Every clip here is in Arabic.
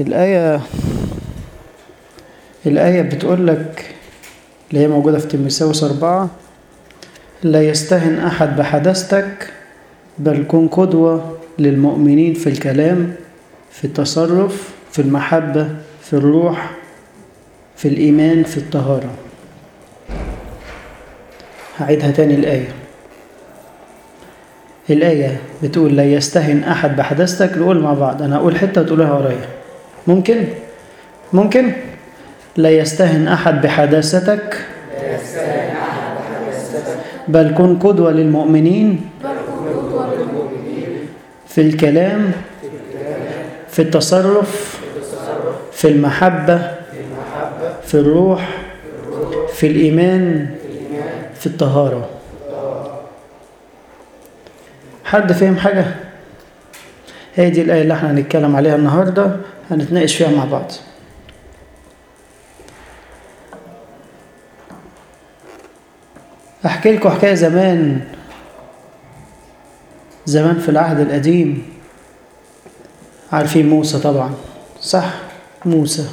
الآية الآية بتقول لك اللي هي موجودة في تيموثاوس أربعة لا يستهن أحد بحدثتك بل كن قدوة للمؤمنين في الكلام في التصرف في المحبة في الروح في الإيمان في الطهارة. هعيدها تاني الآية. الآية بتقول لا يستهن أحد بحدثتك نقول مع بعض أنا أقول حتة وتقولها ورايا. ممكن؟ ممكن؟ لا يستهن أحد بحداثتك. بل كن قدوة للمؤمنين. في الكلام. في التصرف. في المحبة. في الروح. في الإيمان. في الطهارة. حد فهم حاجة؟ هي دي الآية اللي إحنا هنتكلم عليها النهاردة هنتناقش فيها مع بعض. أحكي لكم حكاية زمان. زمان في العهد القديم. عارفين موسى طبعا. صح؟ موسى.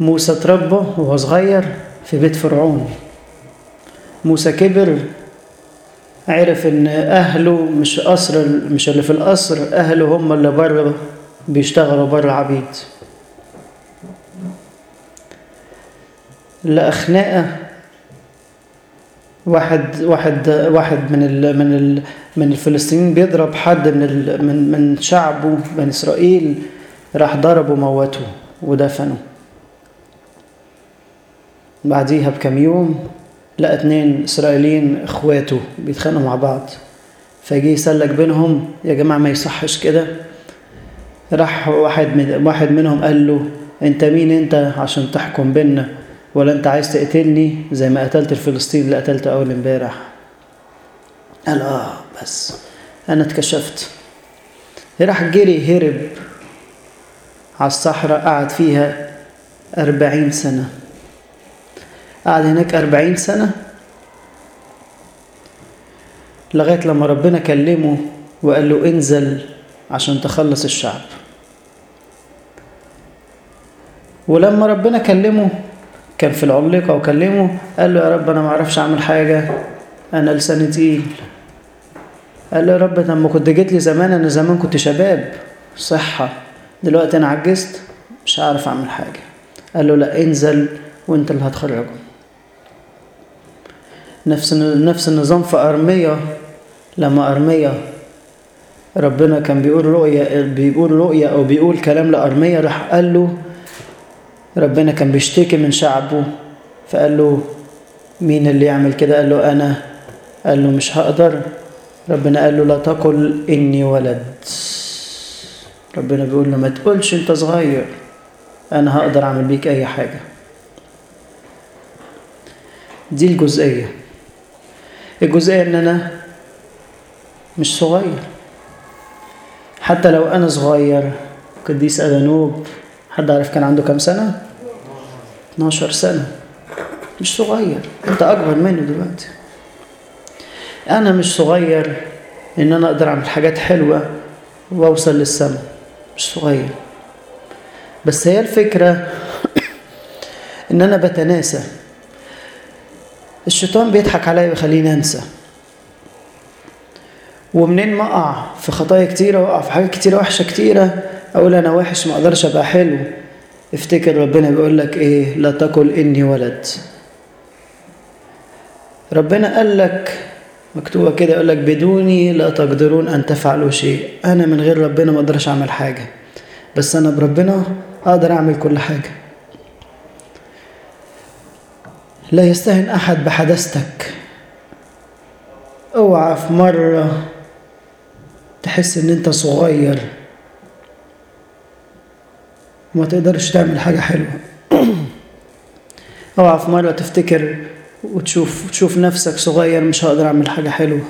موسى اتربى وهو صغير في بيت فرعون. موسى كبر عرف إن أهله مش قصر مش اللي في القصر أهله هم اللي بره بيشتغلوا بره عبيد لقى خناقه واحد واحد واحد من ال من ال من الفلسطينيين بيضرب حد من من من شعبه بني إسرائيل راح ضربه وموته ودفنه. بعديها بكم يوم لقى اتنين إسرائيليين إخواته بيتخانقوا مع بعض. فجي يسلك بينهم يا جماعة ما يصحش كده. راح واحد من واحد منهم قال له أنت مين أنت عشان تحكم بينا ولا أنت عايز تقتلني زي ما قتلت الفلسطيني اللي قتلته أول امبارح؟ قال آه بس أنا اتكشفت. راح جري هرب على الصحراء قعد فيها أربعين سنة. قعد هناك أربعين سنة لغاية لما ربنا كلمه وقال له انزل عشان تخلص الشعب. ولما ربنا كلمه كان في العليقة وكلمه قال له يا رب أنا ما أعرفش أعمل حاجة أنا لساني تقيل. قال له يا رب لما كنت جيت لي زمان أنا زمان كنت شباب. صحة. دلوقتي أنا عجزت مش هعرف أعمل حاجة. قال له لا انزل وأنت اللي هتخرجه نفس نفس النظام في أرمية لما أرمية ربنا كان بيقول رؤية بيقول رؤية أو بيقول كلام لأرمية راح قال له ربنا كان بيشتكي من شعبه. فقال له مين اللي يعمل كده؟ قال له أنا. قال له مش هقدر. ربنا قال له لا تقل إني ولد. ربنا بيقول له ما تقولش أنت صغير. أنا هقدر أعمل بيك أي حاجة. دي الجزئية. الجزئية إن أنا مش صغير. حتى لو أنا صغير قديس أدانوب حد عارف كان عنده كام سنة؟ 12 سنة. مش صغير. أنت أكبر منه دلوقتي. أنا مش صغير إن أنا أقدر أعمل حاجات حلوة وأوصل للسما مش صغير. بس هي الفكرة إن أنا بتناسى. الشيطان بيضحك عليا ويخليني أنسى. ومنين ما أقع في خطايا كتيرة وأقع في حاجات كتيرة وحشة كتيرة أقول أنا وحش ما أقدرش أبقى حلو. افتكر ربنا بيقول لك إيه؟ لا تقل إني ولد ربنا قال لك مكتوبة كده يقول لك بدوني لا تقدرون أن تفعلوا شيء. أنا من غير ربنا ما أقدرش أعمل حاجة بس أنا بربنا أقدر أعمل كل حاجة. لا يستهن أحد بحدثتك. أوعى في مرة تحس إن أنت صغير. وما تقدرش تعمل حاجة حلوة. أوعى في مرة تفتكر وتشوف تشوف نفسك صغير مش هقدر أعمل حاجة حلوة.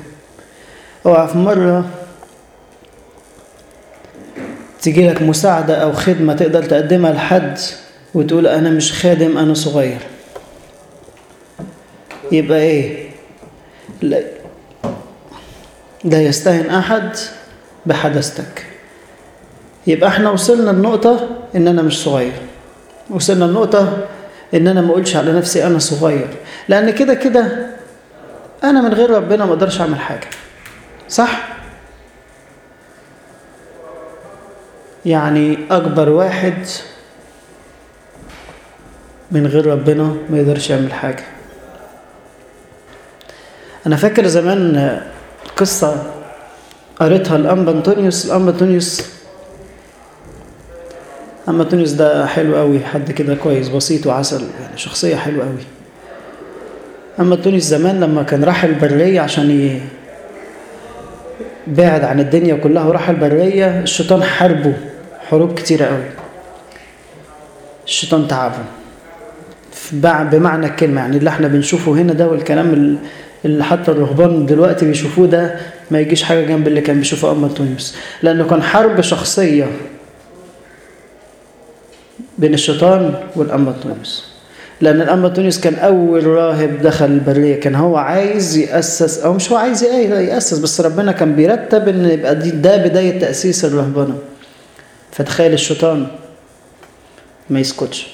أوعى في مرة تيجي لك مساعدة أو خدمة تقدر تقدمها لحد وتقول أنا مش خادم أنا صغير. يبقى إيه؟ لا, لا يستهن أحد بحدثتك. يبقى إحنا وصلنا لنقطة إن أنا مش صغير. وصلنا لنقطة إن أنا ما أقولش على نفسي أنا صغير. لأن كده كده أنا من غير ربنا ما أقدرش أعمل حاجة. صح؟ يعني أكبر واحد من غير ربنا ما يقدرش يعمل حاجة. أنا فاكر زمان قصة قريتها الأنبا أنطونيوس الأنبا أنطونيوس أما أنطونيوس ده حلو قوي حد كده كويس بسيط وعسل يعني شخصية حلوة قوي أما أنطونيوس زمان لما كان راح البرية عشان ي... بعد عن الدنيا كلها وراح البرية الشيطان حاربه حروب كتيرة قوي الشيطان تعبه. بمعنى الكلمة يعني اللي إحنا بنشوفه هنا ده والكلام اللي حتى الرهبان دلوقتي بيشوفوه ده ما يجيش حاجة جنب اللي كان بيشوفه أما أنطونيوس لأنه كان حرب شخصية بين الشيطان والأما أنطونيوس لأن الأما أنطونيوس كان أول راهب دخل البرية كان هو عايز يأسس أو مش هو عايز يأسس بس ربنا كان بيرتب إن يبقى دي ده بداية تأسيس الرهبنة. فتخيل الشيطان ما يسكتش.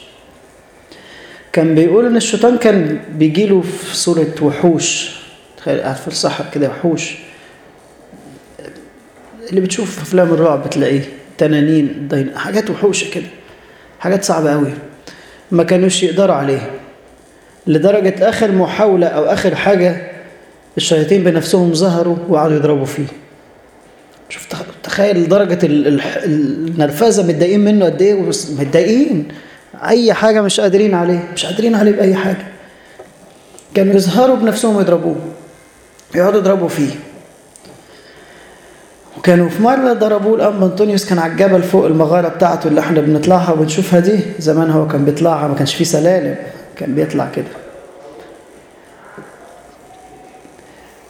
كان بيقول إن الشيطان كان بيجيله في صورة وحوش. تخيل قاعد في الصحراء كده وحوش. اللي بتشوف في أفلام الرعب بتلاقيه تنانين دين حاجات وحوش كده. حاجات صعبة قوي ما كانوش يقدروا عليه لدرجة آخر محاولة أو آخر حاجة الشياطين بنفسهم ظهروا وقعدوا يضربوا فيه. شوف تخيل درجة النرفزة متضايقين منه قد إيه متضايقين. أي حاجة مش قادرين عليه مش قادرين عليه بأي حاجة. كانوا يظهروا بنفسهم ويضربوه. يقعدوا يضربوا فيه. وكانوا في مرة ضربوه الأب أنطونيوس كان على الجبل فوق المغارة بتاعته اللي إحنا بنطلعها وبنشوفها دي. زمان هو كان بيطلعها ما كانش فيه سلالم كان بيطلع كده.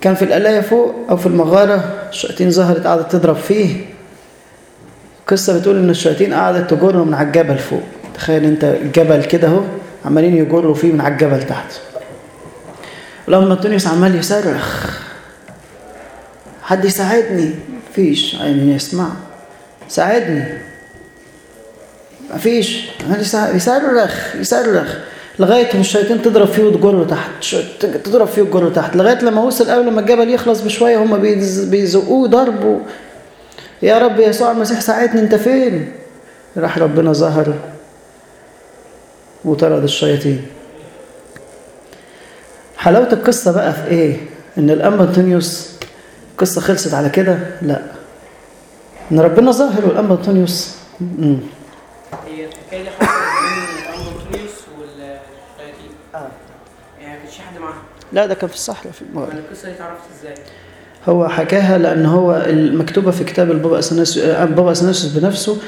كان في القلاية فوق أو في المغارة الشياطين ظهرت قعدت تضرب فيه. القصة بتقول إن الشياطين قعدت تجره من على الجبل فوق. تخيل أنت الجبل كده أهو عمالين يجروا فيه من على الجبل تحت. ولما انطونيوس عمال يصرخ. حد يساعدني؟ مفيش. عين يسمع. ساعدني. مفيش. عمال يصرخ يصرخ. لغاية ما الشياطين تضرب فيه وتجره تحت. تضرب فيه وتجره تحت. لغاية لما وصل قبل ما الجبل يخلص بشوية هم بيزقوه ضربوا يا رب يسوع المسيح ساعدني. انت فين؟ راح ربنا ظهر وطرد الشياطين. حلاوة القصة بقى في إيه؟ إن الأنبا أنطونيوس القصة خلصت على كده؟ لأ. إن ربنا ظاهر والأنبا أنطونيوس. هي الحكاية دي حصلت بين الأنبا أنطونيوس والشياطين. آه. يعني ما كانش حد معاهم لأ ده كان في الصحراء في المغرب يعني القصة دي اتعرفت إزاي؟ هو حكاها لأن هو المكتوبة في كتاب البابا أثناسيوس بابا أثناسيوس بنفسه.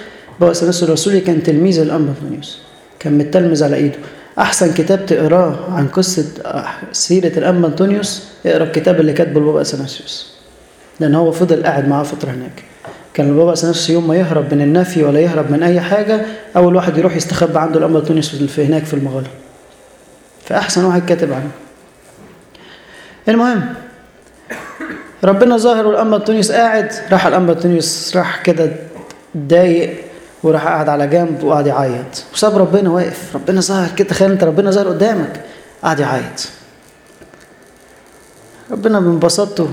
بابا أثناسيوس الرسولي كان تلميذ الأنبا أنطونيوس. كان متلمذ على إيده. أحسن كتاب تقراه عن قصة سيرة الأنبا أنطونيوس اقرأ الكتاب اللي كاتبه البابا أثناسيوس لأن هو فضل قاعد معاه فترة هناك. كان البابا أثناسيوس يوم ما يهرب من النفي ولا يهرب من أي حاجة أول واحد يروح يستخبى عنده الأنبا أنطونيوس في هناك في المغارة فأحسن واحد كاتب عنه. المهم ربنا ظاهر والأنبا أنطونيوس قاعد راح الأنبا أنطونيوس راح كده اتضايق وراح قاعد على جنب وقعد يعيط. وساب ربنا واقف. ربنا ظاهر كده. تخيل انت ربنا ظاهر قدامك قعد يعيط. ربنا من بساطته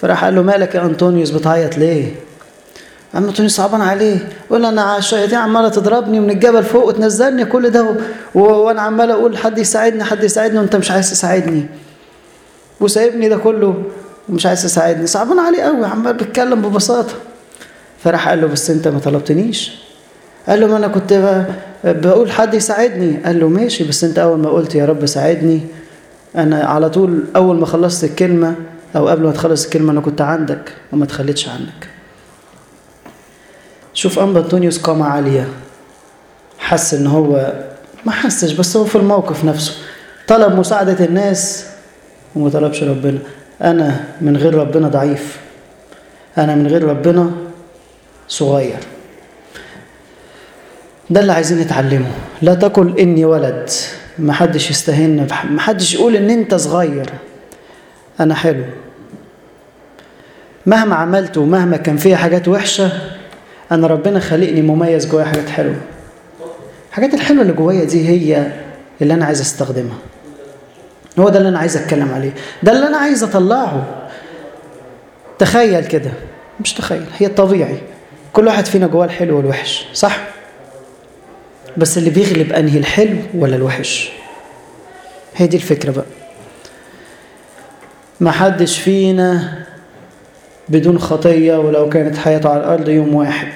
فراح قال له مالك يا أنطونيوس؟ بتعيط ليه؟ عم أنطونيوس صعبان عليه. يقول أنا الشياطين عمالة تضربني من الجبل فوق وتنزلني كل ده. وأنا عمال أقول حد يساعدني حد يساعدني وأنت مش عايز تساعدني. وسايبني ده كله ومش عايز تساعدني. صعبان عليه قوي. عمال بيتكلم ببساطة. فراح قال له بس أنت ما طلبتنيش. قال له ما أنا كنت بقول حد يساعدني. قال له ماشي بس أنت أول ما قلت يا رب ساعدني. أنا على طول أول ما خلصت الكلمة أو قبل ما تخلص الكلمة أنا كنت عندك وما تخليتش عنك. شوف انبا انطونيوس قامة عالية. حس إن هو ما حسش بس هو في الموقف نفسه. طلب مساعدة الناس وما طلبش ربنا. أنا من غير ربنا ضعيف. أنا من غير ربنا صغير. ده اللي عايزين نتعلمه. لا تقل إني ولد. ما حدش يستهن ما حدش يقول إن أنت صغير. أنا حلو. مهما عملت ومهما كان فيها حاجات وحشة أنا ربنا خلقني مميز جوايا حاجات حلوة. الحاجات الحلوة اللي جوايا دي هي اللي أنا عايز أستخدمها. هو ده اللي أنا عايز أتكلم عليه. ده اللي أنا عايز أطلعه. تخيل كده. مش تخيل هي الطبيعي. كل واحد فينا جواه الحلو والوحش صح؟ بس اللي بيغلب أنهي الحلو ولا الوحش؟ هي دي الفكرة بقى. ما حدش فينا بدون خطية ولو كانت حياته على الأرض يوم واحد.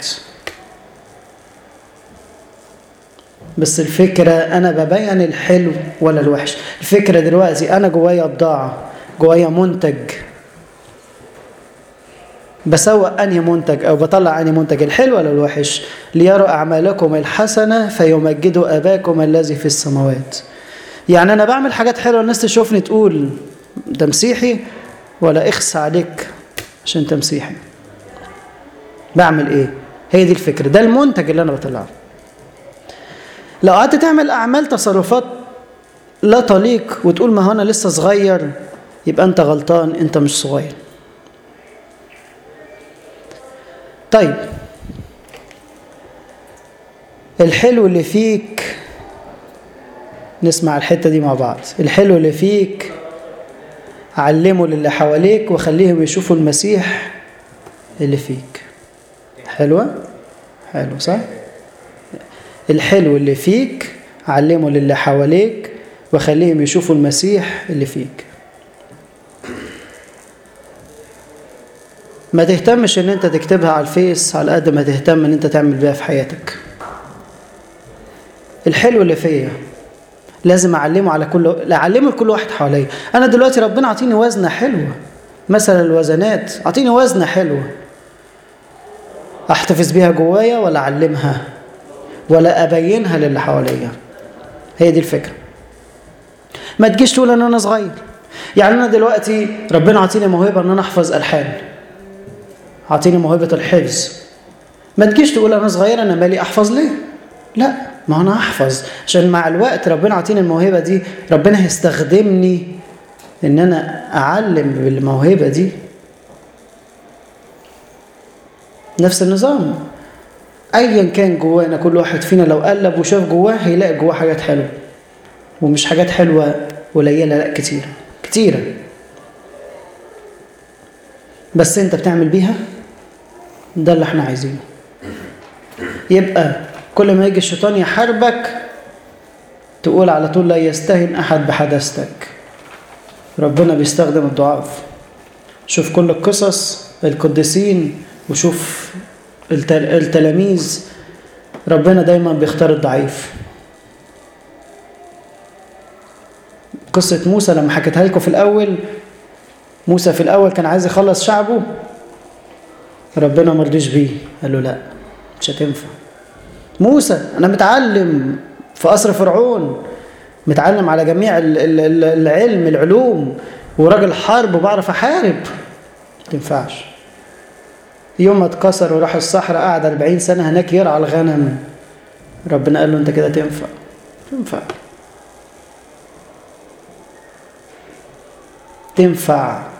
بس الفكرة أنا ببين الحلو ولا الوحش. الفكرة دلوقتي أنا جوايا بضاعة جوايا منتج. بسوق أنهي منتج أو بطلع أنهي منتج الحلو ولا الوحش؟ ليروا أعمالكم الحسنة فيمجدوا أباكم الذي في السماوات. يعني أنا بعمل حاجات حلوة الناس تشوفني تقول ده مسيحي ولا اخس عليك عشان انت مسيحي؟ بعمل إيه؟ هي دي الفكرة ده المنتج اللي أنا بطلعه. لو قعدت تعمل أعمال تصرفات لا تليق وتقول ما هو أنا لسه صغير يبقى أنت غلطان أنت مش صغير. طيب. الحلو اللي فيك نسمع الحتة دي مع بعض. الحلو اللي فيك علمه للي حواليك وخليهم يشوفوا المسيح اللي فيك. حلوة؟ حلو صح؟ الحلو اللي فيك علمه للي حواليك وخليهم يشوفوا المسيح اللي فيك. ما تهتمش إن أنت تكتبها على الفيس على قد ما تهتم إن أنت تعمل بيها في حياتك. الحلو اللي فيا لازم أعلمه على كل أعلمه لكل واحد حواليا. أنا دلوقتي ربنا عطيني وزنة حلوة. مثلا الوزنات عطيني وزنة حلوة. أحتفظ بيها جوايا ولا أعلمها ولا أبينها للي حواليا. هي دي الفكرة. ما تجيش تقول إن أنا صغير. يعني أنا دلوقتي ربنا عطيني موهبة إن أنا أحفظ ألحان. عطيني موهبة الحفظ. ما تجيش تقول أنا صغير أنا مالي أحفظ ليه؟ لا ما أنا أحفظ. عشان مع الوقت ربنا عطيني الموهبة دي ربنا هيستخدمني إن أنا أعلم بالموهبة دي. نفس النظام. ايا كان جوانا كل واحد فينا لو قلب وشاف جواه هيلاقي جواه حاجات حلوة. ومش حاجات حلوة قليلة لا كتيره كتيرة. بس أنت بتعمل بيها؟ ده اللي إحنا عايزينه. يبقى كل ما يجي الشيطان يحاربك تقول على طول لا يستهن أحد بحدثتك. ربنا بيستخدم الضعاف. شوف كل القصص القديسين وشوف التلاميذ. ربنا دايما بيختار الضعيف. قصة موسى لما حكيتها لكم في الأول موسى في الأول كان عايز يخلص شعبه ربنا ما رضيش بيه. قال له لا مش هتنفع. موسى أنا متعلم في قصر فرعون متعلم على جميع العلم العلوم وراجل حرب وبعرف أحارب. ما تنفعش. يوم ما اتكسر وراح الصحراء قعد 40 سنة هناك يرعى الغنم. ربنا قال له أنت كده تنفع. تنفع. تنفع.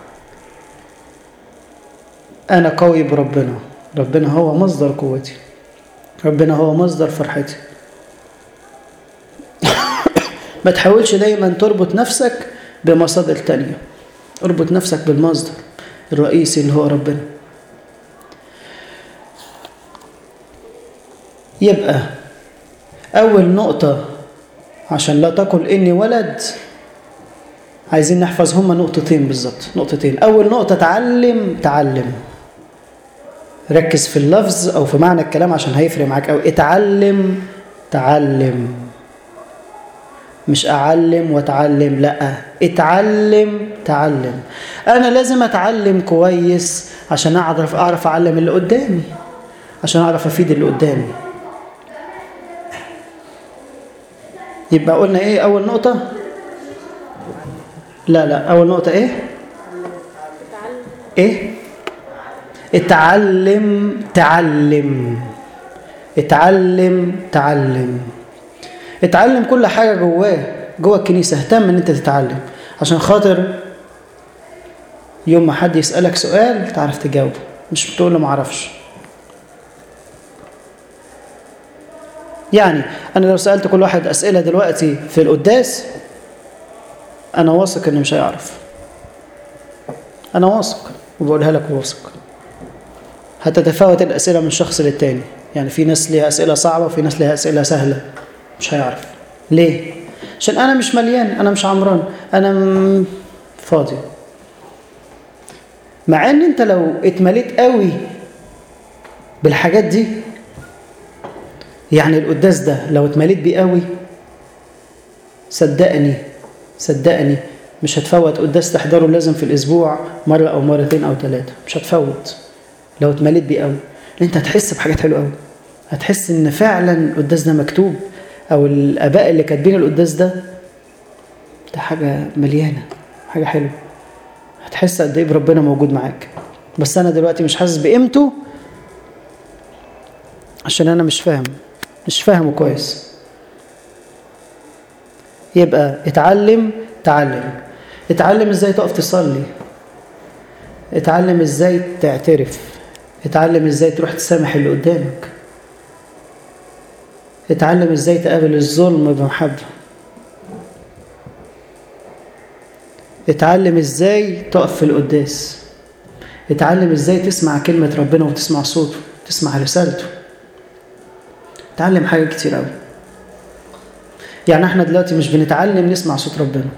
أنا قوي بربنا. ربنا هو مصدر قوتي. ربنا هو مصدر فرحتي. ما تحاولش دايما تربط نفسك بمصادر تانية. اربط نفسك بالمصدر الرئيسي اللي هو ربنا. يبقى أول نقطة عشان لا تقل إني ولد عايزين نحفظ هما نقطتين بالظبط. نقطتين. أول نقطة تعلم تعلم. ركز في اللفظ أو في معنى الكلام عشان هيفرق معاك أو اتعلم تعلم. مش أعلم وأتعلم لأ. اتعلم تعلم. أنا لازم أتعلم كويس عشان أعرف أعرف أعلم اللي قدامي عشان أعرف أفيد اللي قدامي. يبقى قلنا إيه أول نقطة؟ لا لا. أول نقطة إيه؟ إيه؟ اتعلم تعلم. اتعلم تعلم. اتعلم كل حاجة جواه جوه الكنيسة. اهتم إن أنت تتعلم. عشان خاطر يوم ما حد يسألك سؤال تعرف تجاوبه. مش بتقول له معرفش يعني أنا لو سألت كل واحد أسئلة دلوقتي في القداس أنا واثق انه مش هيعرف. أنا واثق وبقولها لك واثق. هتتفاوت الأسئلة من شخص للتاني. يعني في ناس ليها أسئلة صعبة وفي ناس ليها أسئلة سهلة. مش هيعرف. ليه؟ عشان أنا مش مليان أنا مش عمران. أنا م... فاضي. مع إن أنت لو اتمليت قوي بالحاجات دي يعني القداس ده لو اتمليت بيه قوي صدقني صدقني مش هتفوت قداس تحضره لازم في الأسبوع مرة أو مرتين أو ثلاثة مش هتفوت. لو اتمليت بيه قوي. انت هتحس بحاجات حلوة قوي. هتحس إن فعلا القداس ده مكتوب أو الآباء اللي كاتبين القداس ده ده حاجة مليانة حاجة حلوة. هتحس قد إيه بربنا موجود معاك. بس أنا دلوقتي مش حاسس بقيمته عشان أنا مش فاهم مش فاهمه كويس. يبقى اتعلم تعلم. اتعلم إزاي تقف تصلي. اتعلم إزاي تعترف. اتعلم إزاي تروح تسامح اللي قدامك. اتعلم إزاي تقابل الظلم بمحبة. اتعلم إزاي تقف في القداس. اتعلم إزاي تسمع كلمة ربنا وتسمع صوته تسمع رسالته. اتعلم حاجات كتير قوي يعني إحنا دلوقتي مش بنتعلم نسمع صوت ربنا.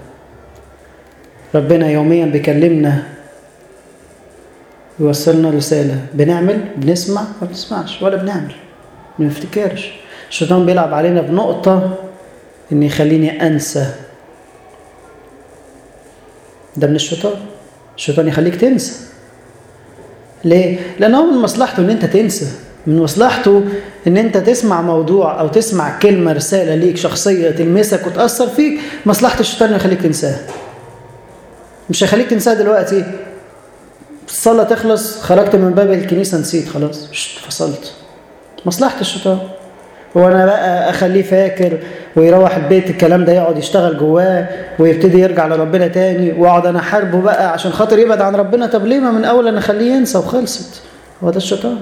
ربنا يوميا بيكلمنا يوصلنا رسالة. بنعمل؟ بنسمع؟ ما بنسمعش. ولا بنعمل. ما بنفتكرش. الشيطان بيلعب علينا بنقطة إن يخليني أنسى. ده من الشيطان. الشيطان يخليك تنسى. ليه؟ لأن هو من مصلحته إن أنت تنسى. من مصلحته إن أنت تسمع موضوع أو تسمع كلمة رسالة ليك شخصية تلمسك وتأثر فيك مصلحة الشيطان يخليك تنساها. مش هيخليك تنساها دلوقتي. الصلاة تخلص خرجت من باب الكنيسة نسيت خلاص. فصلت. مصلحة الشيطان هو أنا بقى أخليه فاكر ويروح البيت الكلام ده يقعد يشتغل جواه ويبتدي يرجع لربنا تاني وأقعد أنا احاربه بقى عشان خاطر يبعد عن ربنا. طب ليه ما من أول أنا أخليه ينسى وخلصت؟ هو ده الشيطان.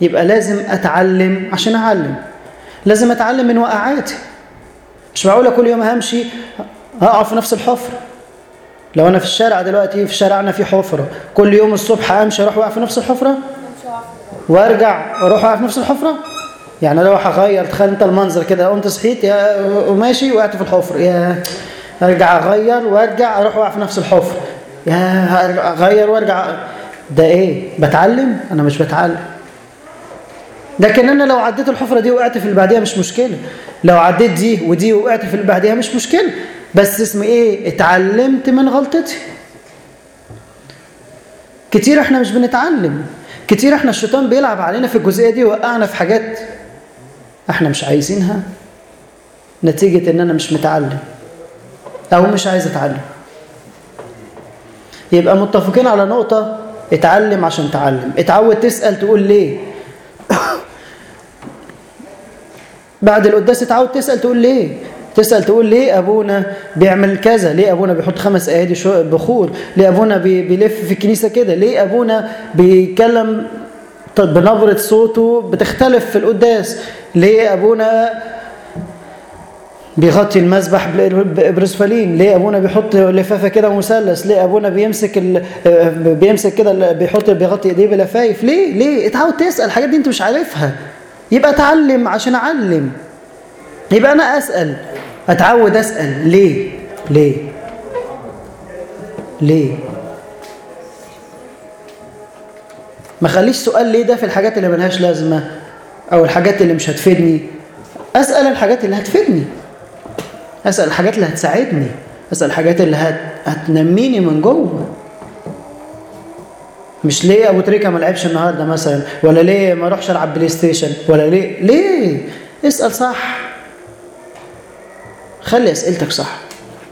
يبقى لازم أتعلم عشان أعلم. لازم أتعلم من وقعاتي. مش معقولة كل يوم همشي هقع في نفس الحفره لو أنا في الشارع دلوقتي في شارعنا في حفرة. كل يوم الصبح أمشي أروح واقع في نفس الحفرة؟ وأرجع أروح واقع في نفس الحفرة؟ يعني لو هغير تخيل أنت المنظر كده قمت صحيت يا وماشي وقعت في الحفرة. يا أرجع أغير وأرجع أروح واقع في نفس الحفرة. يا أغير وأرجع ده إيه؟ بتعلم؟ أنا مش بتعلم. لكن أنا لو عديت الحفرة دي وقعت في اللي بعديها مش مشكلة. لو عديت دي ودي وقعت في اللي بعديها مش مشكلة. بس اسم إيه؟ اتعلمت من غلطتي. كتير إحنا مش بنتعلم. كتير إحنا الشيطان بيلعب علينا في الجزئية دي وقعنا في حاجات إحنا مش عايزينها. نتيجة إن أنا مش متعلم. أو مش عايز أتعلم. يبقى متفقين على نقطة اتعلم عشان تعلم. اتعود تسأل تقول ليه؟ بعد القداس اتعود تسأل تقول ليه؟ تسأل تقول ليه أبونا بيعمل كذا؟ ليه أبونا بيحط خمس أيادي بخور؟ ليه أبونا بيلف في الكنيسة كده؟ ليه أبونا بيتكلم بنبرة صوته بتختلف في القداس؟ ليه أبونا بيغطي المسبح بإبرسفالين ليه أبونا بيحط لفافة كده مثلث؟ ليه أبونا بيمسك ال... بيمسك كده بيحط بيغطي إيديه بلفايف؟ ليه؟ ليه؟ اتعود تسأل الحاجات دي أنت مش عارفها. يبقى اتعلم عشان أعلم. يبقى أنا أسأل. أتعود أسأل. ليه؟ ليه؟ ليه؟ ما خليش سؤال ليه ده في الحاجات اللي ملهاش لازمة أو الحاجات اللي مش هتفيدني. أسأل الحاجات اللي هتفيدني. أسأل الحاجات اللي هتساعدني. أسأل الحاجات اللي هت... هتنميني من جوه. مش ليه أبو تريكة ما لعبش النهارده مثلا؟ ولا ليه ما اروحش ألعب بلاي ستيشن؟ ولا ليه؟ ليه؟ اسأل صح. خلي أسئلتك صح.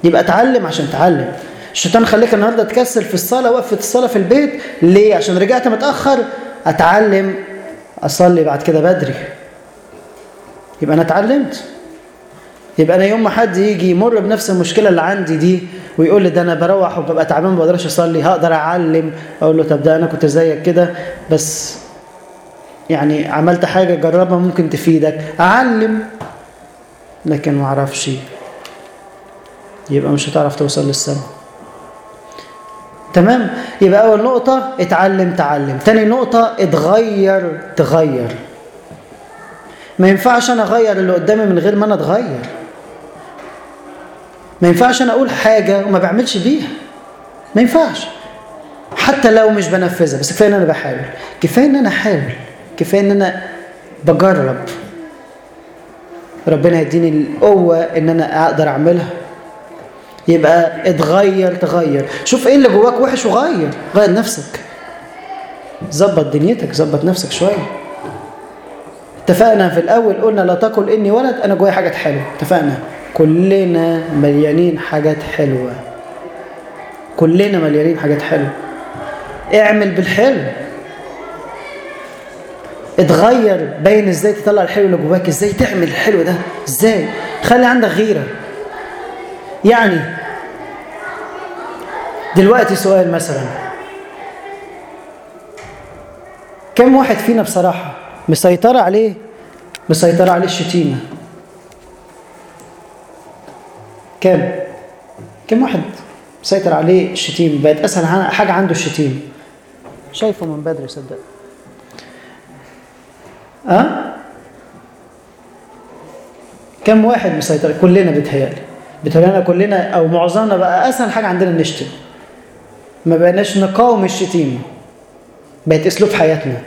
يبقى اتعلم عشان تعلم الشيطان خليك النهارده تكسل في الصلاة وقفة الصلاة في البيت. ليه؟ عشان رجعت متأخر. أتعلم أصلي بعد كده بدري. يبقى أنا اتعلمت. يبقى أنا يوم ما حد يجي يمر بنفس المشكلة اللي عندي دي ويقول لي ده أنا بروح وببقى تعبان ما بقدرش أصلي هقدر أعلم. أقول له طب ده أنا كنت زيك كده. بس يعني عملت حاجة جربها ممكن تفيدك. أعلم. لكن ما أعرفش. يبقى مش هتعرف توصل للسما تمام؟ يبقى أول نقطة اتعلم تعلم. تاني نقطة اتغير تغير. ما ينفعش أنا أغير اللي قدامي من غير ما أنا أتغير. ما ينفعش أنا أقول حاجة وما بعملش بيها. ما ينفعش. حتى لو مش بنفذها بس كفاية إن أنا بحاول. كفاية إن أنا أحاول. كفاية إن أنا بجرب. ربنا يديني القوة إن أنا أقدر أعملها. يبقى اتغير تغير. شوف إيه اللي جواك وحش وغير. غير نفسك. ظبط دنيتك ظبط نفسك شوية. اتفقنا في الأول قلنا لا تقل إني ولد أنا جوايا حاجات حلوة. اتفقنا. كلنا مليانين حاجات حلوة. كلنا مليانين حاجات حلوة. اعمل بالحلو. اتغير. باين إزاي تطلع الحلو اللي جواك. إزاي تعمل الحلو ده؟ إزاي؟ خلي عندك غيرة. يعني دلوقتي سؤال مثلا. كم واحد فينا بصراحة مسيطرة عليه مسيطرة عليه الشتيمة؟ كم؟ كم واحد مسيطر عليه الشتيمة؟ بقت أسهل حاجة عنده الشتيمة. شايفه من بدري صدق. أه؟ كم واحد مسيطر؟ كلنا بيتهيألي. بيتهيألنا كلنا أو معظمنا بقى أسهل حاجة عندنا نشتم. ما بقيناش نقاوم الشتيمة. بقت أسلوب حياتنا.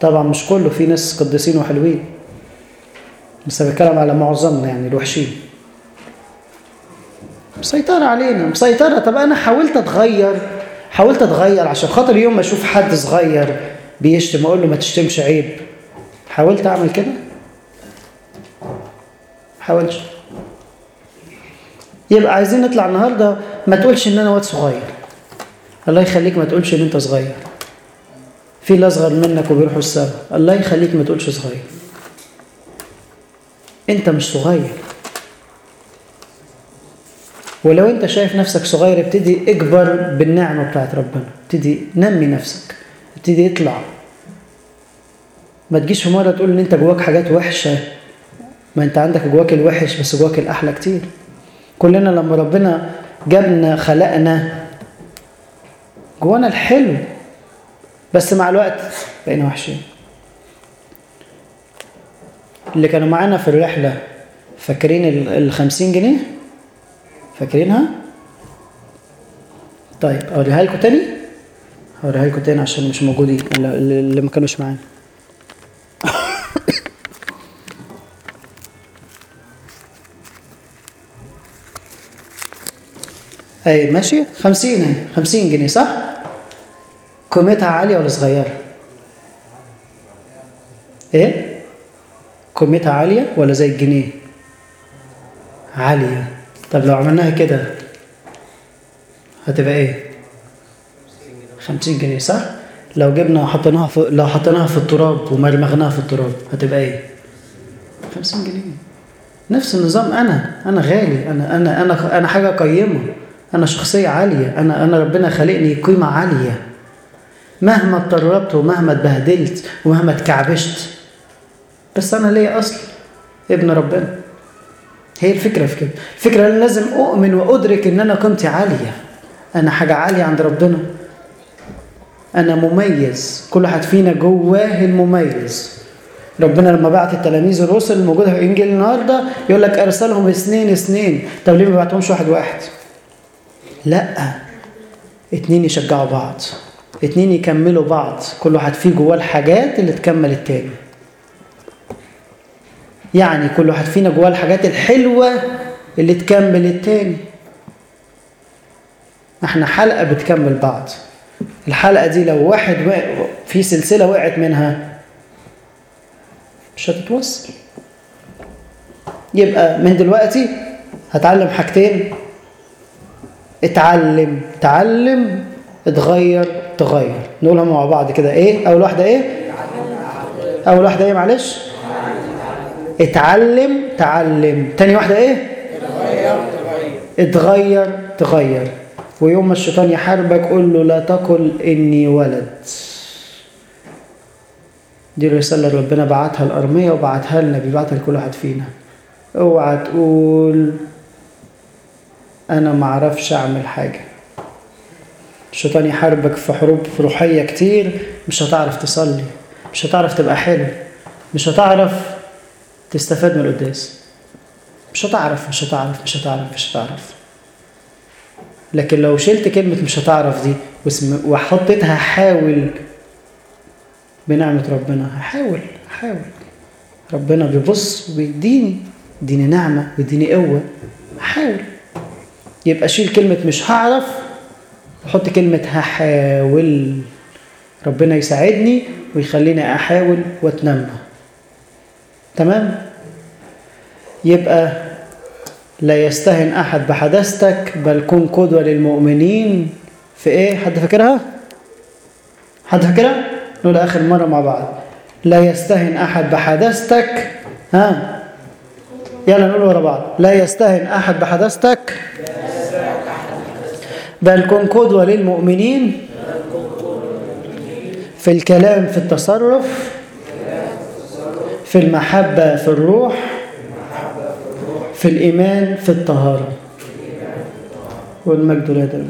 طبعا مش كله في ناس قديسين وحلوين. بس بتكلم على معظمنا يعني الوحشين. مسيطرة علينا مسيطرة. طب أنا حاولت أتغير حاولت أتغير عشان خاطر يوم ما أشوف حد صغير بيشتم أقول له ما تشتمش عيب. حاولت أعمل كده؟ حاولش يبقى عايزين نطلع النهاردة ما تقولش إن أنا واد صغير. الله يخليك ما تقولش إن أنت صغير. في اللي أصغر منك وبيروحوا السما الله يخليك ما تقولش صغير. أنت مش صغير. ولو أنت شايف نفسك صغير ابتدي اكبر بالنعمة بتاعت ربنا. ابتدي نمي نفسك. ابتدي يطلع ما تجيش في مرة تقول إن أنت جواك حاجات وحشة. ما أنت عندك جواك الوحش بس جواك الأحلى كتير. كلنا لما ربنا جابنا خلقنا جوانا الحلو بس مع الوقت بقينا وحشين. اللي كانوا معانا في الرحلة فاكرين الخمسين جنيه؟ فاكرينها؟ طيب أوريها لكم تاني؟ أوريها لكم تاني عشان مش موجودين اللي ما كانوش معانا. أي ماشي. خمسين اهي خمسين جنيه صح؟ قيمتها عالية ولا صغيرة؟ إيه؟ قيمتها عالية ولا زي الجنيه؟ عالية. طب لو عملناها كده هتبقى إيه؟ خمسين جنيه صح؟ لو جبنا وحطيناها في لو حطيناها في التراب ومرمغناها في التراب هتبقى إيه؟ خمسين جنيه. نفس النظام أنا أنا غالي أنا أنا أنا أنا حاجة قيمة. أنا شخصية عالية. أنا أنا ربنا خلقني قيمة عالية. مهما اتطربت ومهما اتبهدلت ومهما اتكعبشت. بس أنا ليا أصل ابن ربنا. هي الفكرة في كده. الفكرة أن لازم أؤمن وأدرك أن أنا قيمتي عالية. أنا حاجة عالية عند ربنا. أنا مميز. كل واحد فينا جواه المميز. ربنا لما بعت التلاميذ الرسل الموجودة في إنجيل النهاردة يقول لك أرسلهم اثنين اثنين. طب ليه ما بعتهمش واحد واحد؟ لا. اتنين يشجعوا بعض اتنين يكملوا بعض كل واحد فيه جواه الحاجات اللي تكمل التاني. يعني كل واحد فينا جواه الحاجات الحلوة اللي تكمل التاني. إحنا حلقة بتكمل بعض. الحلقة دي لو واحد في سلسلة وقعت منها مش هتتوصل. يبقى من دلوقتي هتعلم حاجتين. اتعلم تعلم اتغير تغير. نقولها مع بعض كده إيه؟ أول واحدة إيه؟ أول واحدة إيه؟ معلش. اتعلم تعلم. تاني واحدة إيه؟ اتغير تغير. ويوم ما الشيطان يحاربك قول له لا تقل إني ولد. دي الرسالة اللي ربنا بعتها الأرمية وبعتها لنا بيبعتها لكل واحد فينا. اوعى تقول أنا معرفش أعمل حاجة. الشيطان يحاربك في حروب روحية كتير مش هتعرف تصلي مش هتعرف تبقى حلو مش هتعرف تستفاد من القداس. مش هتعرف مش هتعرف مش هتعرف مش هتعرف. لكن لو شلت كلمة مش هتعرف دي وحطيتها حاول بنعمة ربنا هحاول هحاول ربنا بيبص وبيديني يديني نعمة ويديني قوة هحاول يبقى شيل كلمة مش هعرف وحط كلمة هحاول. ربنا يساعدني ويخليني أحاول وأتنمى. تمام؟ يبقى لا يستهن أحد بحدثتك بل كن قدوة للمؤمنين. في إيه؟ حد فاكرها؟ حد فاكرها؟ نقول آخر مرة مع بعض. لا يستهن أحد بحدثتك ها؟ يلا نقول ورا بعض. لا يستهن أحد بحدثتك بل كن قدوة للمؤمنين في الكلام في التصرف في المحبة في الروح في الإيمان في الطهارة. والمجد لله